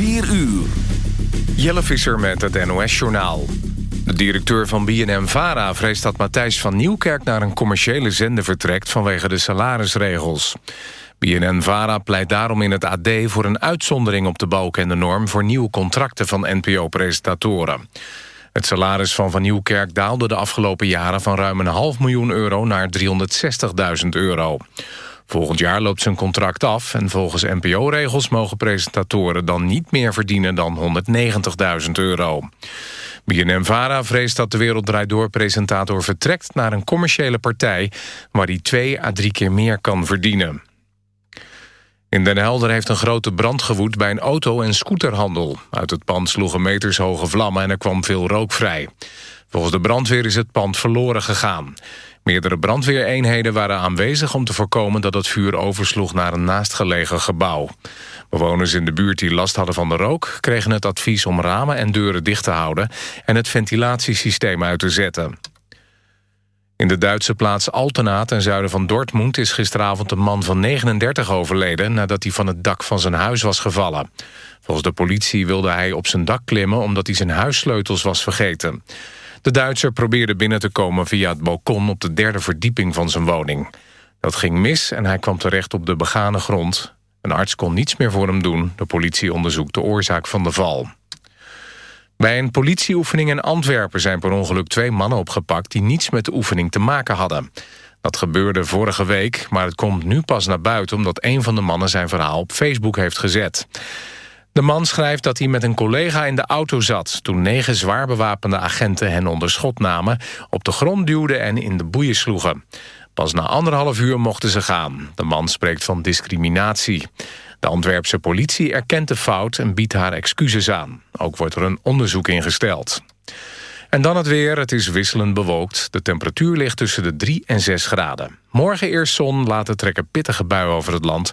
4 uur. Jelle Visser met het NOS-journaal. De directeur van BNM-VARA vreest dat Matthijs van Nieuwkerk... naar een commerciële zender vertrekt vanwege de salarisregels. BNN-VARA pleit daarom in het AD voor een uitzondering op de balk en de norm... voor nieuwe contracten van NPO-presentatoren. Het salaris van Van Nieuwkerk daalde de afgelopen jaren... van ruim een half miljoen euro naar 360.000 euro. Volgend jaar loopt zijn contract af... en volgens NPO-regels mogen presentatoren dan niet meer verdienen dan 190.000 euro. BNM-Vara vreest dat de Wereld Draait Door-presentator vertrekt... naar een commerciële partij waar hij twee à drie keer meer kan verdienen. In Den Helder heeft een grote brand gewoed bij een auto- en scooterhandel. Uit het pand sloegen metershoge vlammen en er kwam veel rook vrij. Volgens de brandweer is het pand verloren gegaan. Meerdere brandweereenheden waren aanwezig om te voorkomen dat het vuur oversloeg naar een naastgelegen gebouw. Bewoners in de buurt die last hadden van de rook kregen het advies om ramen en deuren dicht te houden en het ventilatiesysteem uit te zetten. In de Duitse plaats Altena ten zuiden van Dortmund is gisteravond een man van 39 overleden nadat hij van het dak van zijn huis was gevallen. Volgens de politie wilde hij op zijn dak klimmen omdat hij zijn huissleutels was vergeten. De Duitser probeerde binnen te komen via het balkon op de derde verdieping van zijn woning. Dat ging mis en hij kwam terecht op de begane grond. Een arts kon niets meer voor hem doen. De politie onderzoekt de oorzaak van de val. Bij een politieoefening in Antwerpen zijn per ongeluk twee mannen opgepakt... die niets met de oefening te maken hadden. Dat gebeurde vorige week, maar het komt nu pas naar buiten... omdat een van de mannen zijn verhaal op Facebook heeft gezet. De man schrijft dat hij met een collega in de auto zat... toen negen zwaar bewapende agenten hen onder schot namen... op de grond duwden en in de boeien sloegen. Pas na anderhalf uur mochten ze gaan. De man spreekt van discriminatie. De Antwerpse politie erkent de fout en biedt haar excuses aan. Ook wordt er een onderzoek ingesteld. En dan het weer. Het is wisselend bewolkt. De temperatuur ligt tussen de 3 en 6 graden. Morgen eerst zon, later trekken pittige buien over het land.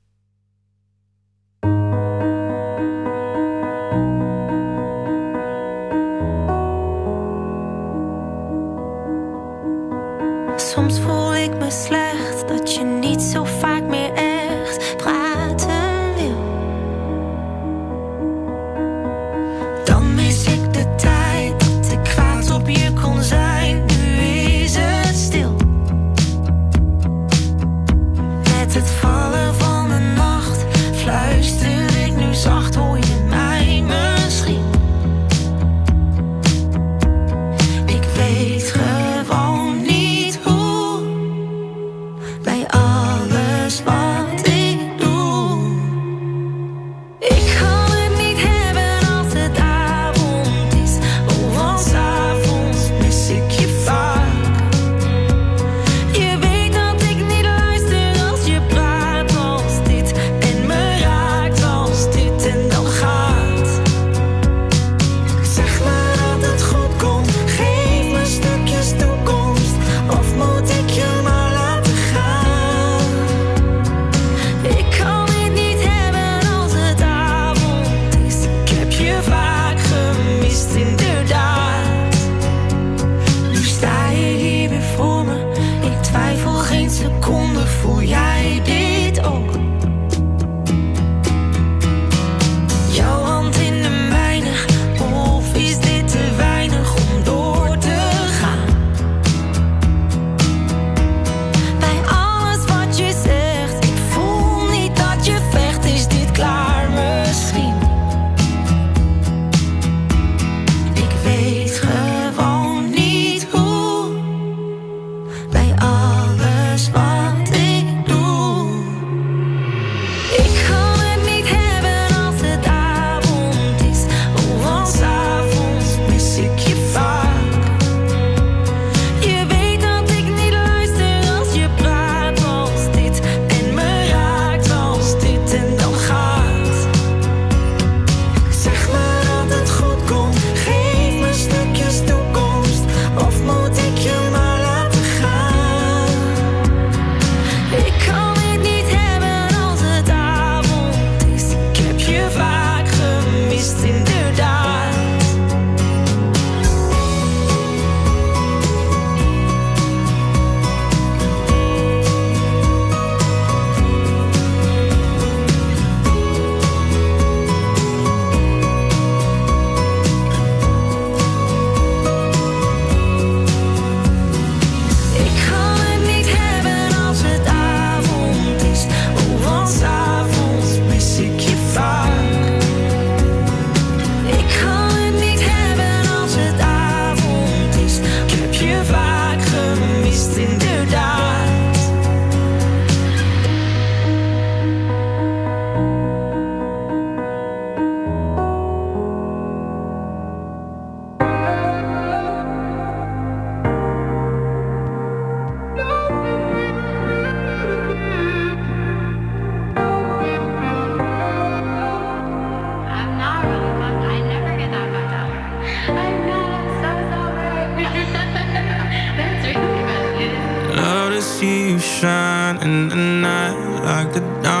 shine in the night like the dawn.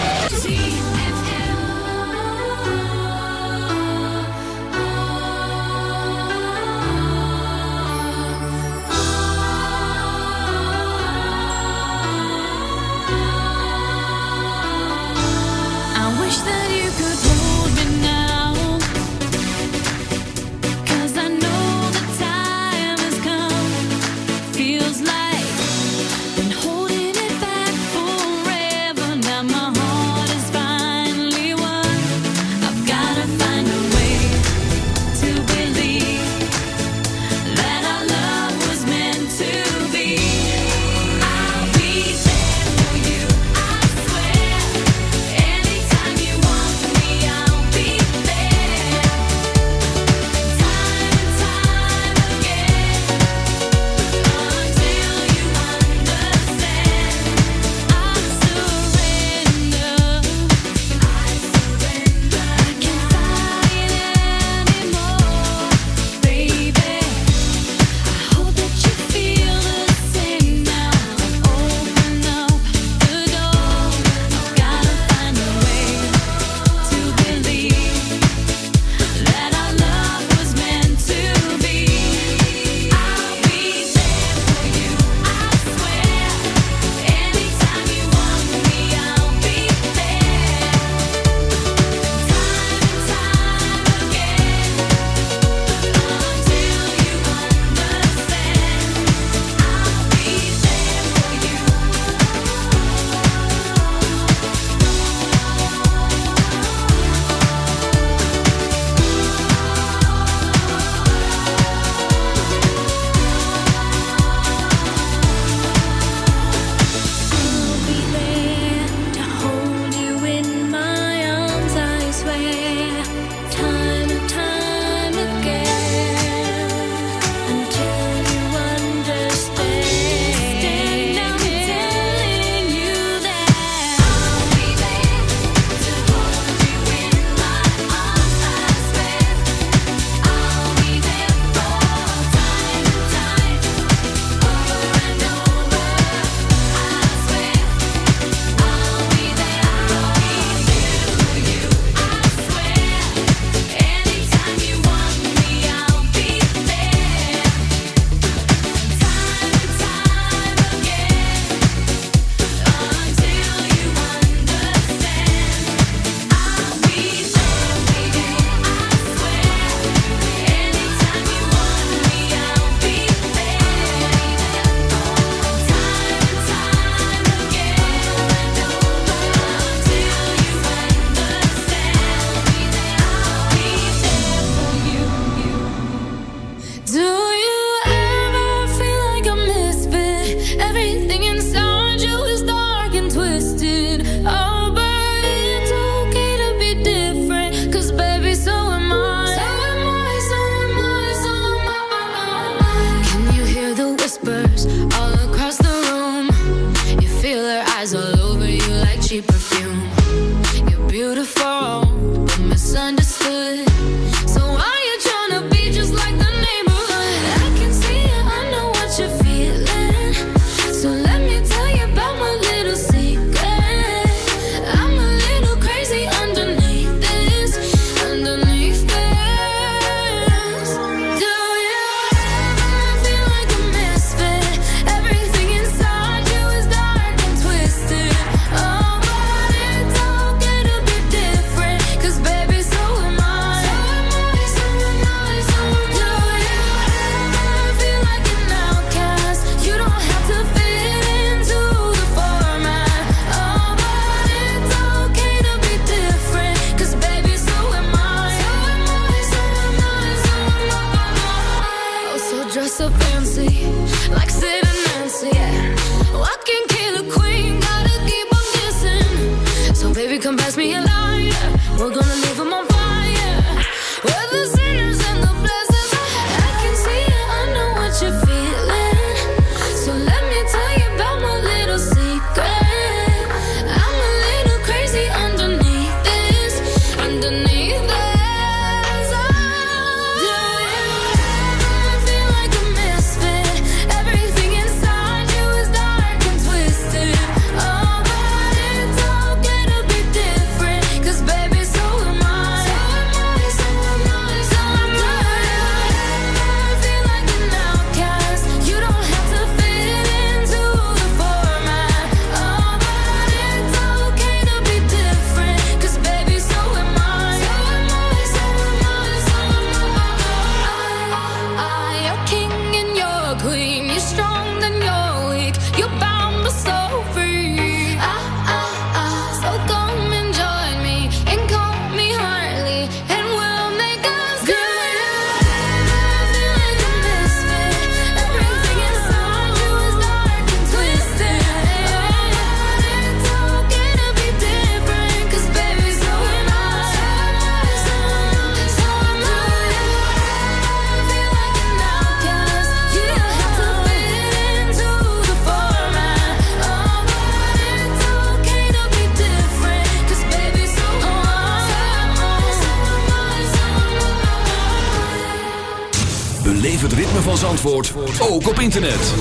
van Zandvoort ook op internet.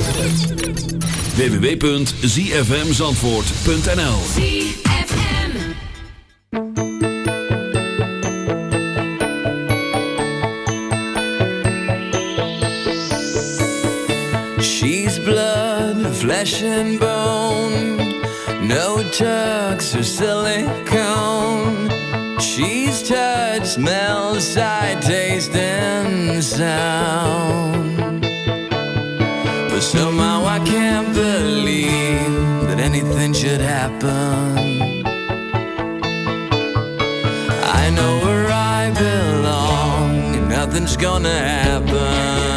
www.zfmzandvoort.nl She's blood, flesh and bone. No tucks or silicone. taste, touch, smell, sight, taste, and sound. But somehow I can't believe that anything should happen. I know where I belong, and nothing's gonna happen.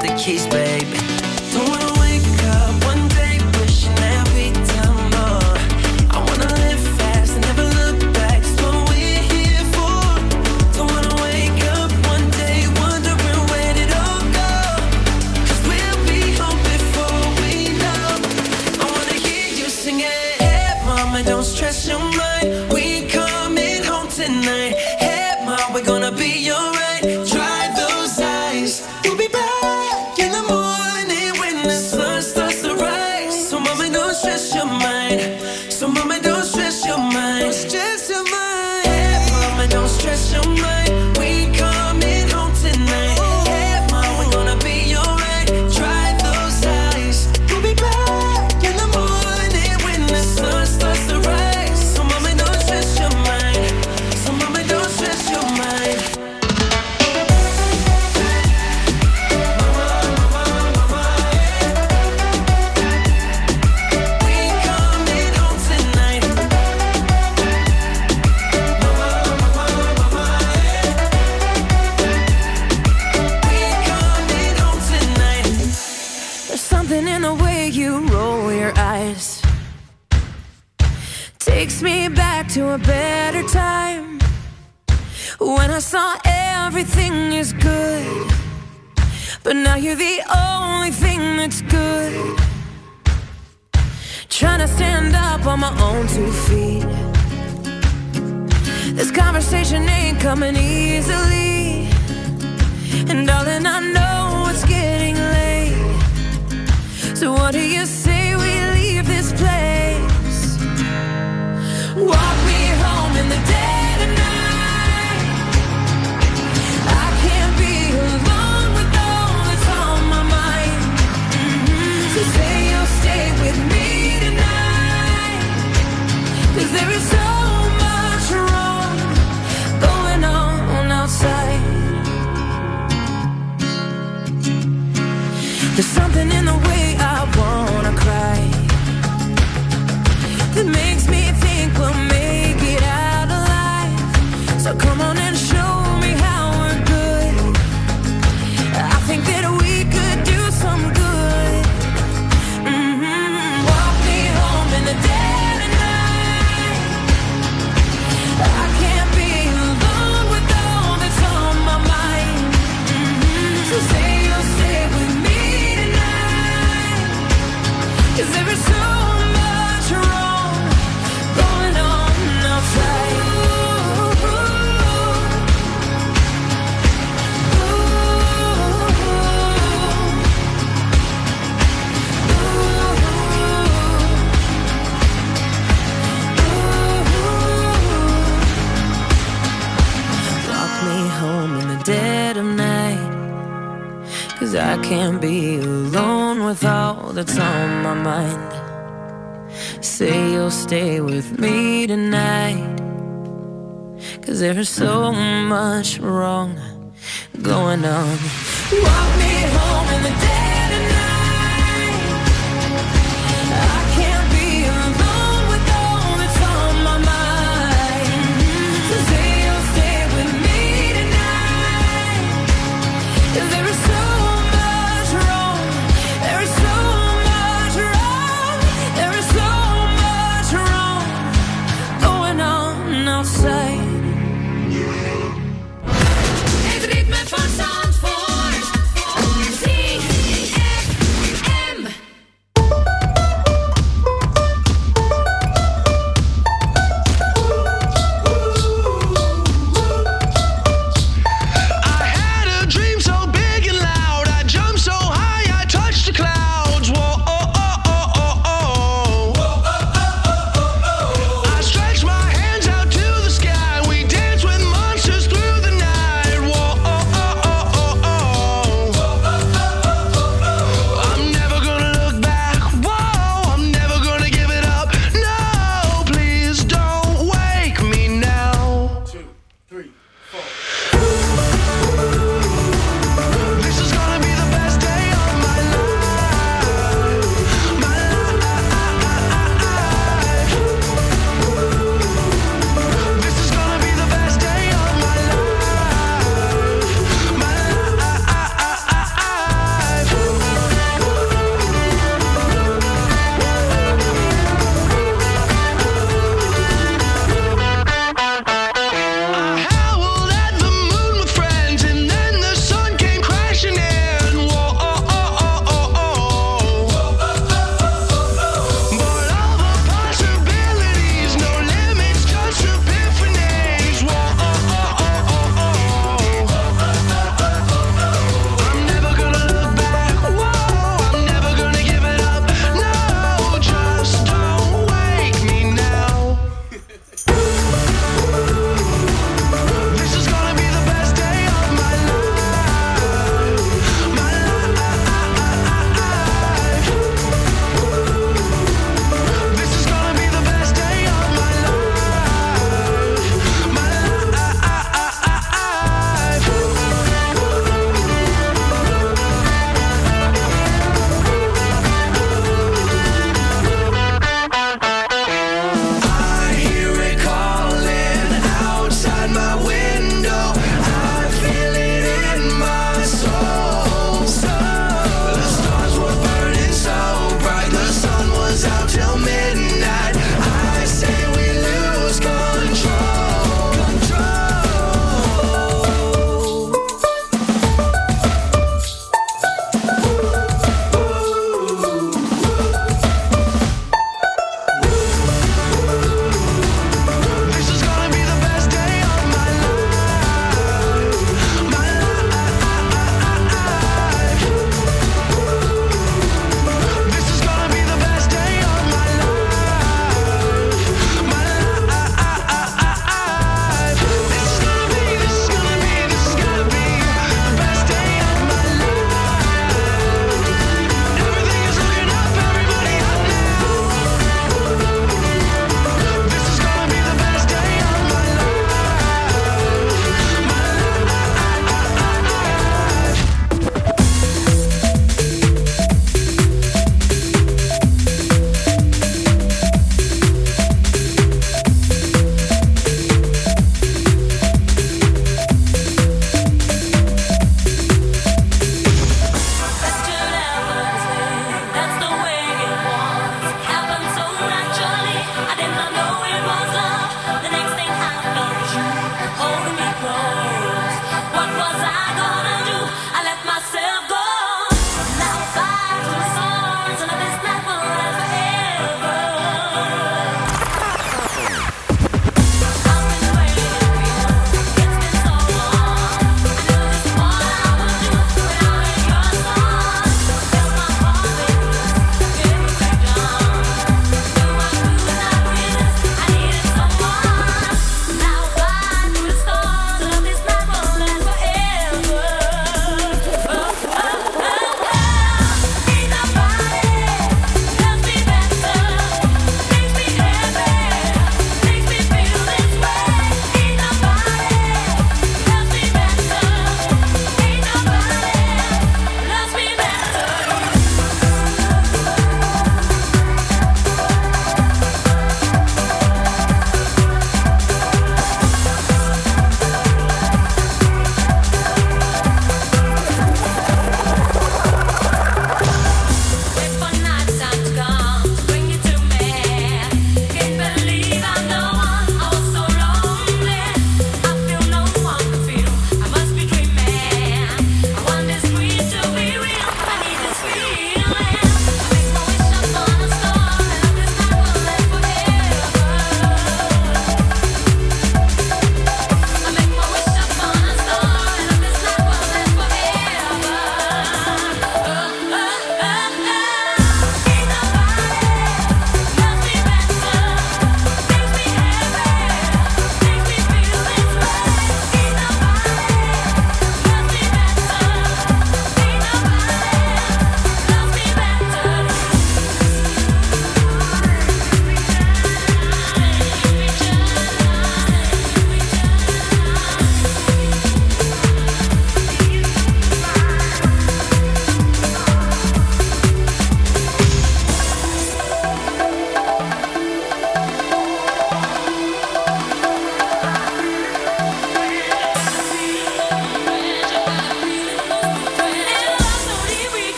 The keys, baby.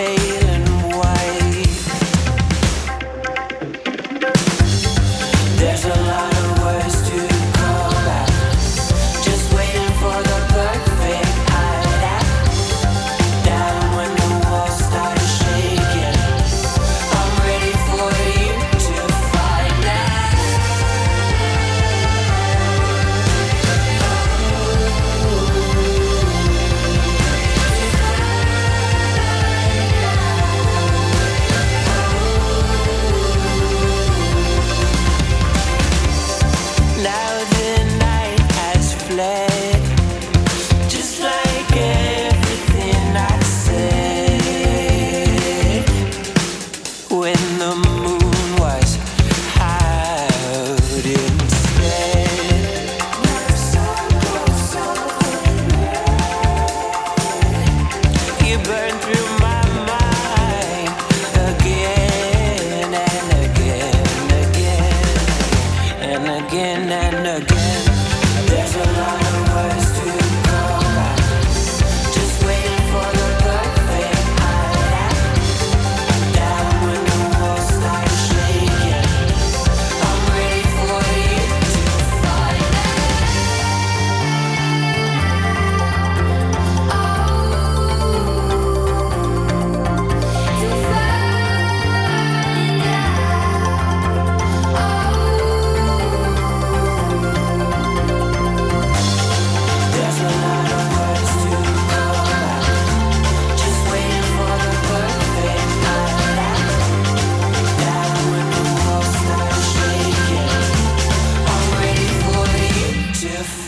face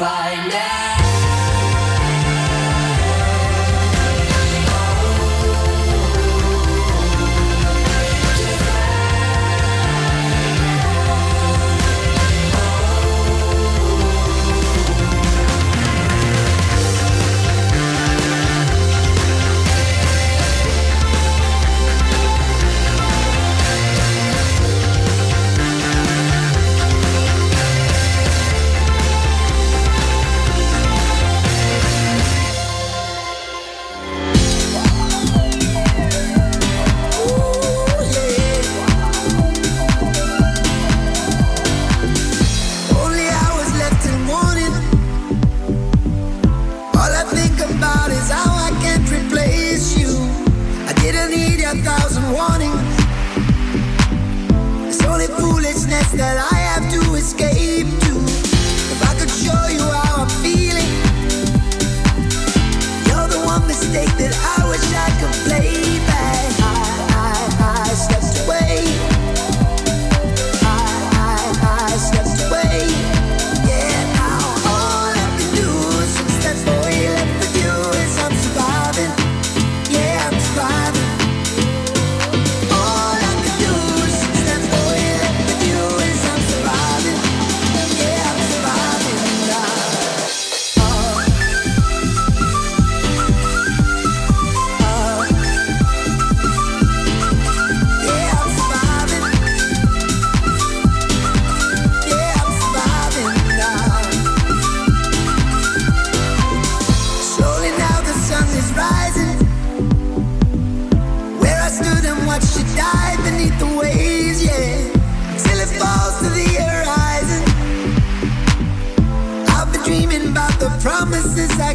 find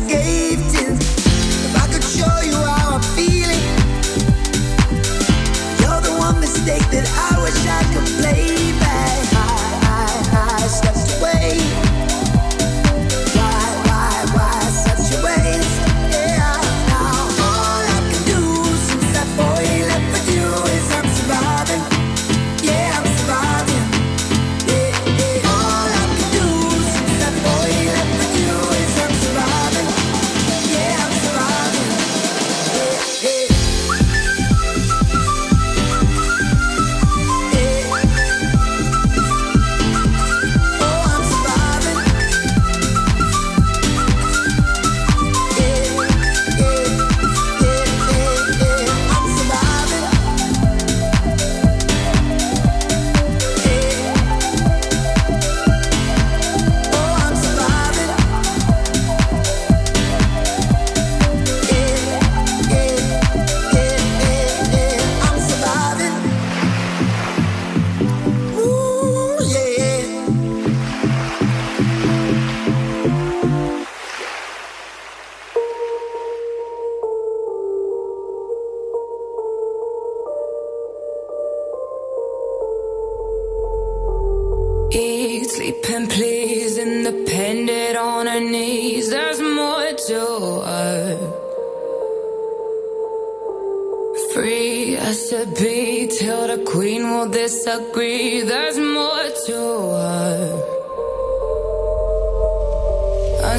gave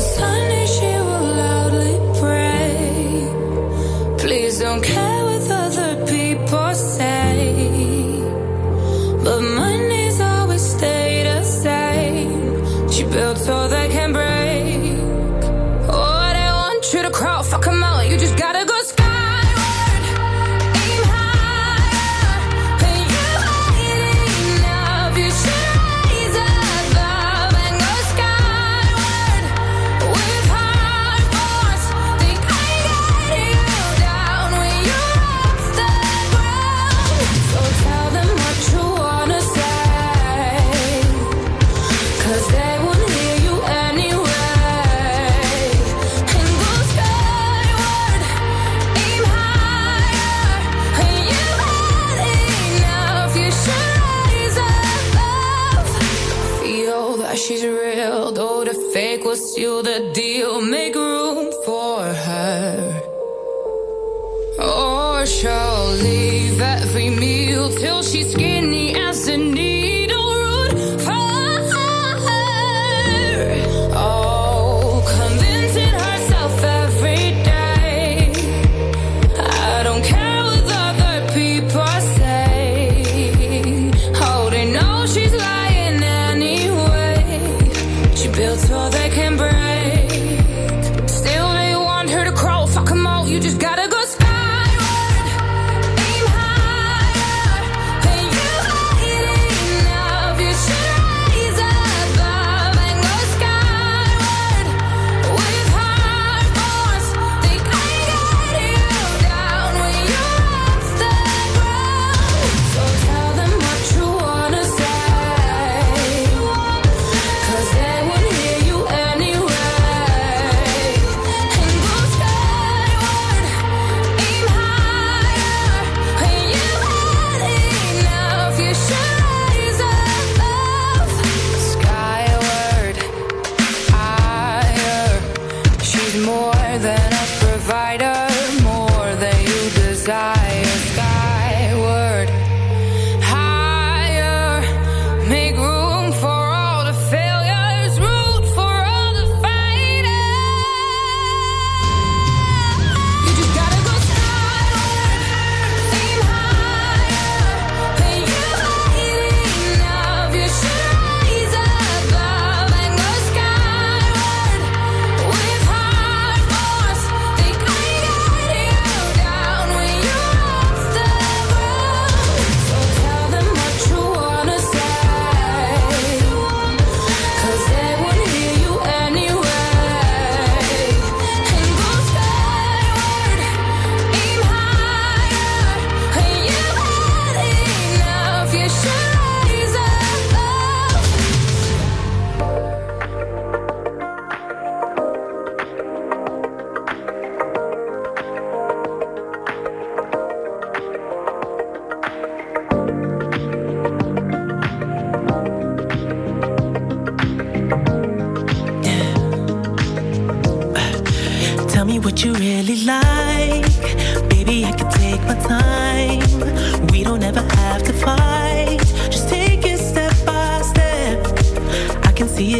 stars.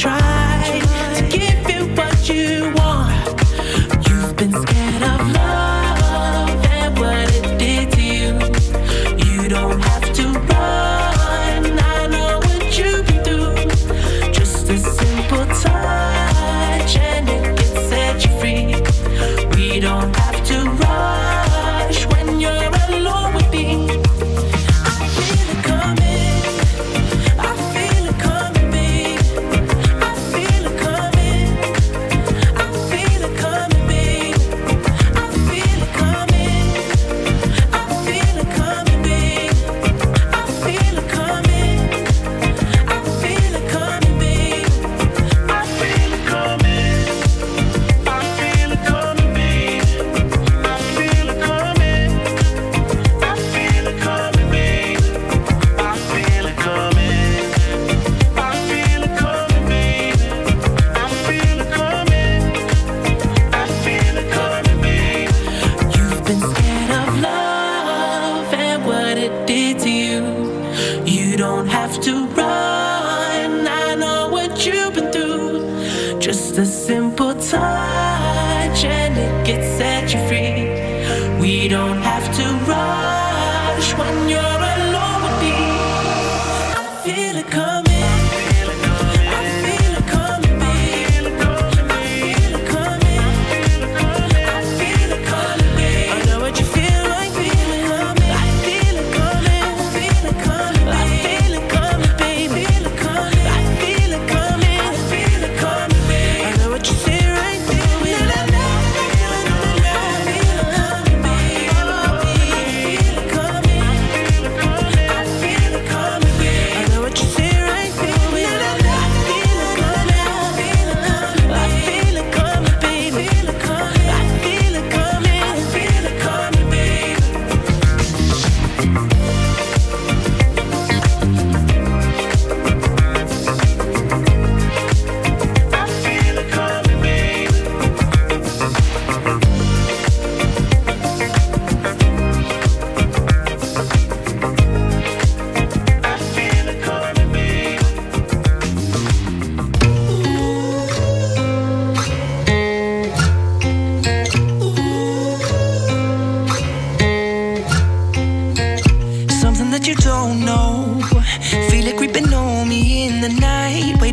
try.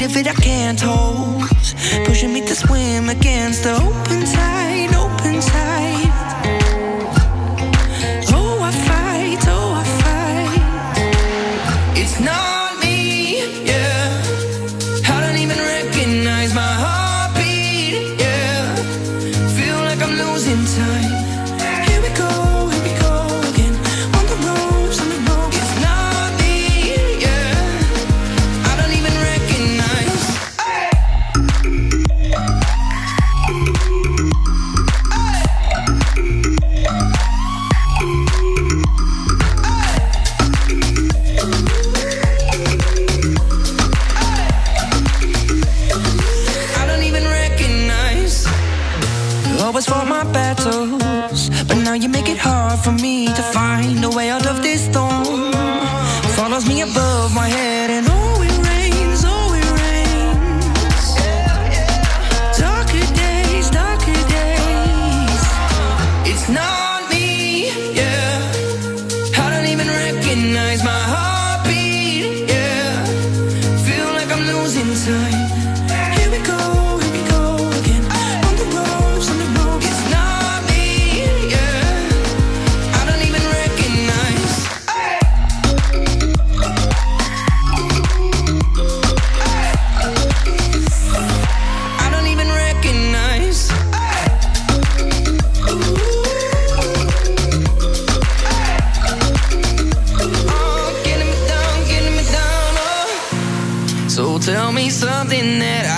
if it I can't hold. Pushing me to swim against the open tide.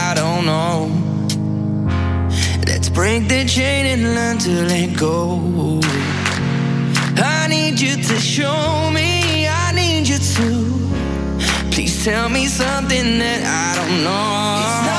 I don't know. Let's break the chain and learn to let go. I need you to show me, I need you to. Please tell me something that I don't know.